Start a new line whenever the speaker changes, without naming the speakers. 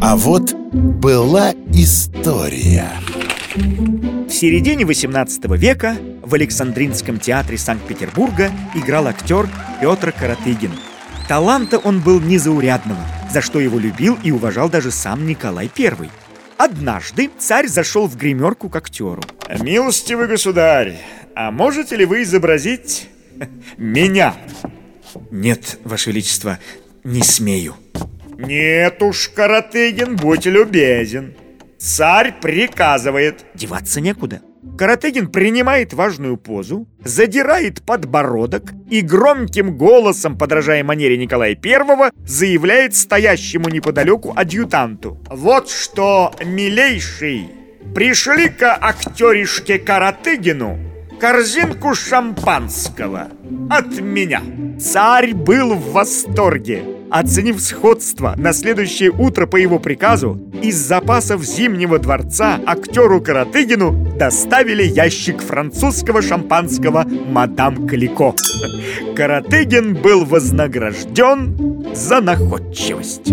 А вот была история.
В середине 18 века в Александринском театре Санкт-Петербурга играл актер Петр Каратыгин. Таланта он был незаурядного, за что его любил и уважал даже сам Николай I. Однажды царь зашел в гримерку к актеру.
«Милостивый государь, а можете ли вы изобразить меня?»
«Нет, Ваше Величество, не смею».
«Нет уж, Каратыгин, будь любезен. Царь приказывает».
Деваться некуда. Каратыгин принимает важную позу, задирает подбородок и громким голосом, подражая манере Николая I, заявляет стоящему неподалеку адъютанту.
«Вот что, милейший, пришли-ка актеришке Каратыгину корзинку шампанского от меня».
Царь был в восторге. Оценив сходство, на следующее утро по его приказу из запасов Зимнего дворца актеру Каратыгину доставили ящик французского шампанского «Мадам Калико». Каратыгин был вознагражден за находчивость.